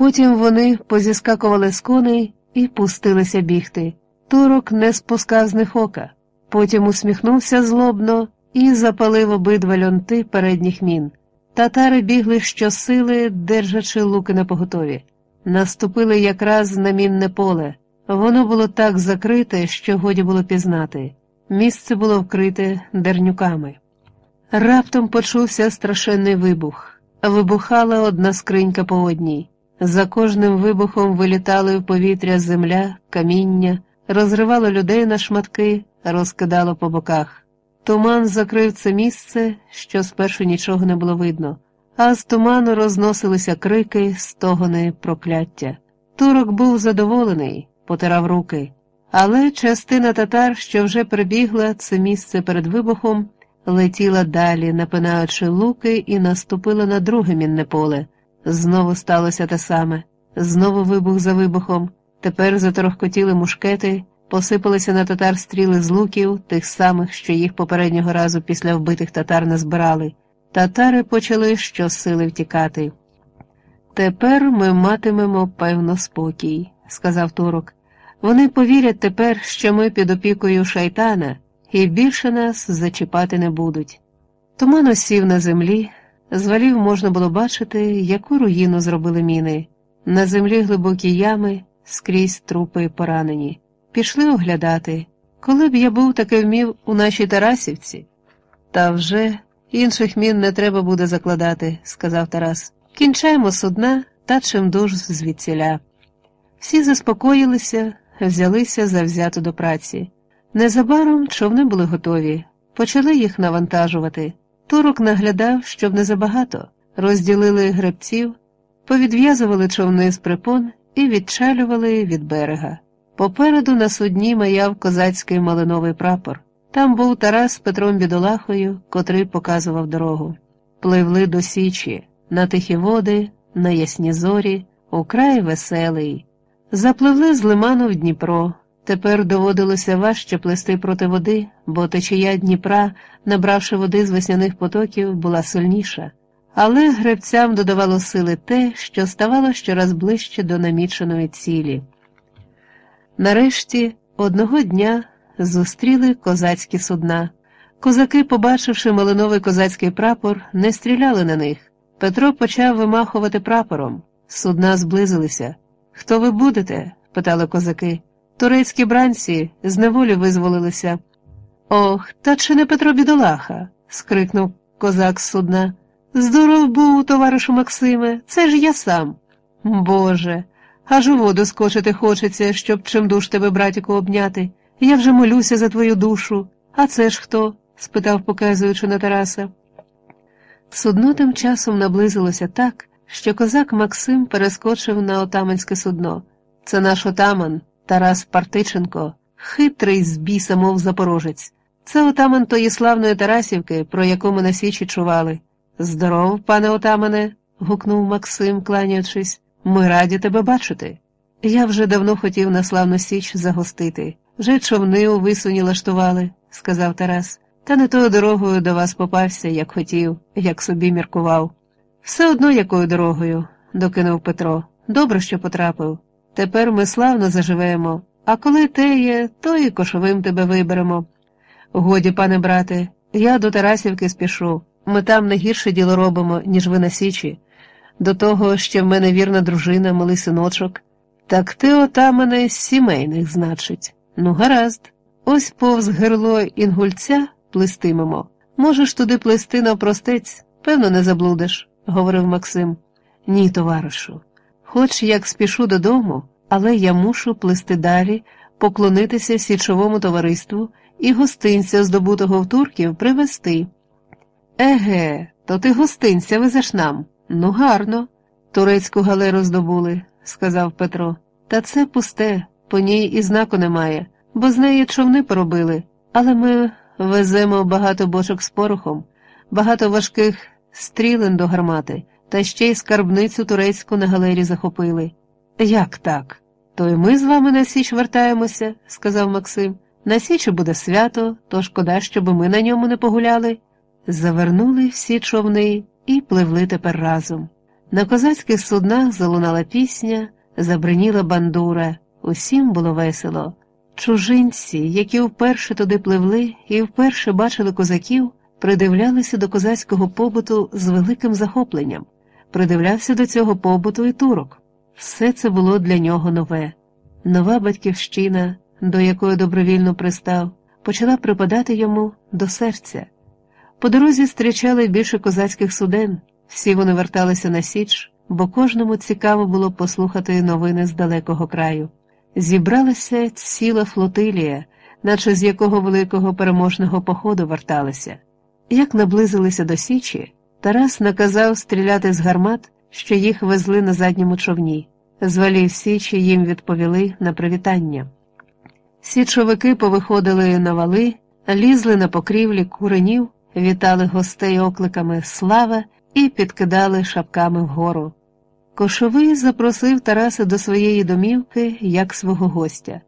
Потім вони позіскакували з коней і пустилися бігти. Турок не спускав з них ока, потім усміхнувся злобно і запалив обидва льонти передніх мін. Татари бігли щосили, держачи луки на поготові. Наступили якраз на мінне поле. Воно було так закрите, що годі було пізнати. Місце було вкрите дернюками. Раптом почувся страшенний вибух. Вибухала одна скринька по одній. За кожним вибухом вилітали в повітря земля, каміння, розривало людей на шматки, розкидало по боках. Туман закрив це місце, що спершу нічого не було видно, а з туману розносилися крики, стогони, прокляття. Турок був задоволений, потирав руки, але частина татар, що вже прибігла це місце перед вибухом, летіла далі, напинаючи луки, і наступила на друге мінне поле. Знову сталося те саме, знову вибух за вибухом. Тепер заторохкотіли мушкети, посипалися на татар стріли з луків, тих самих, що їх попереднього разу після вбитих татар не збирали. Татари почали щосили втікати. Тепер ми матимемо певно спокій, сказав турок. Вони повірять тепер, що ми під опікою шайтана, і більше нас зачіпати не будуть. Туман осів на землі, з валів можна було бачити, яку руїну зробили міни. На землі глибокі ями, скрізь трупи поранені. Пішли оглядати, коли б я був таки вмів у нашій Тарасівці. Та вже інших мін не треба буде закладати, сказав Тарас. Кінчаємо судна та чимдуж звідсіля. Всі заспокоїлися, взялися завзято до праці. Незабаром човни були готові, почали їх навантажувати. Турок наглядав, щоб не забагато, розділили гребців, повідв'язували човни з припон і відчалювали від берега. Попереду на судні маяв козацький малиновий прапор. Там був Тарас з Петром Бідолахою, котрий показував дорогу. Пливли до Січі, на тихі води, на ясні зорі, у край веселий. Запливли з лиману в Дніпро. Тепер доводилося важче плести проти води, бо течія Дніпра, набравши води з весняних потоків, була сильніша. Але гребцям додавало сили те, що ставало щораз ближче до наміченої цілі. Нарешті одного дня зустріли козацькі судна. Козаки, побачивши малиновий козацький прапор, не стріляли на них. Петро почав вимахувати прапором. Судна зблизилися. Хто ви будете? питали козаки. Турецькі бранці з неволі визволилися. Ох, та чи не Петро бідолаха? скрикнув козак з судна. Здоров був, товаришу Максиме, це ж я сам. Боже, аж у воду скочити хочеться, щоб чимдуж тебе, братіку, обняти. Я вже молюся за твою душу. А це ж хто? спитав, показуючи на Тараса. Судно тим часом наблизилося так, що козак Максим перескочив на отаманське судно. Це наш отаман, Тарас Партиченко, хитрий з біса, мов запорожець. Це отаман тої славної Тарасівки, про яку ми на січі чували. Здоров, пане отамане, гукнув Максим, кланяючись. Ми раді тебе бачити. Я вже давно хотів на славну січ загостити. Вже човни у висуні лаштували, сказав Тарас, та не тою дорогою до вас попався, як хотів, як собі міркував. Все одно якою дорогою, докинув Петро. Добре, що потрапив. Тепер ми славно заживемо, а коли те є, то і кошовим тебе виберемо. Годі, пане брате, я до Тарасівки спішу. Ми там не гірше діло робимо, ніж ви на Січі. До того ще в мене вірна дружина, малий синочок. Так ти ота мене з сімейних, значить. Ну, гаразд. Ось повз герло інгульця плестимемо. Можеш туди плести навпростець, певно, не заблудиш, говорив Максим. Ні, товаришу. Хоч як спішу додому, але я мушу плести далі, поклонитися січовому товариству і гостинця, здобутого в турків, привезти. Еге, то ти гостинця везеш нам. Ну, гарно. Турецьку галеру здобули, сказав Петро. Та це пусте, по ній і знаку немає, бо з неї човни поробили, але ми веземо багато бочок з порохом, багато важких стрілен до гармати, та ще й скарбницю турецьку на галері захопили. Як так? То й ми з вами на Січ вертаємося, сказав Максим. На Січі буде свято, то шкода, щоб ми на ньому не погуляли. Завернули всі човни і пливли тепер разом. На козацьких суднах залунала пісня, забриніла бандура, усім було весело. Чужинці, які вперше туди пливли і вперше бачили козаків, придивлялися до козацького побуту з великим захопленням, придивлявся до цього побуту і турок. Все це було для нього нове. Нова батьківщина, до якої добровільно пристав, почала припадати йому до серця. По дорозі зустрічали більше козацьких суден, всі вони верталися на Січ, бо кожному цікаво було послухати новини з далекого краю. Зібралася ціла флотилія, наче з якого великого переможного походу верталися. Як наблизилися до Січі, Тарас наказав стріляти з гармат, що їх везли на задньому човні. Звалів Січі їм відповіли на привітання. Січовики повиходили на вали, лізли на покрівлі куренів, вітали гостей окликами Слава і підкидали шапками вгору. Кошовий запросив Тараса до своєї домівки як свого гостя.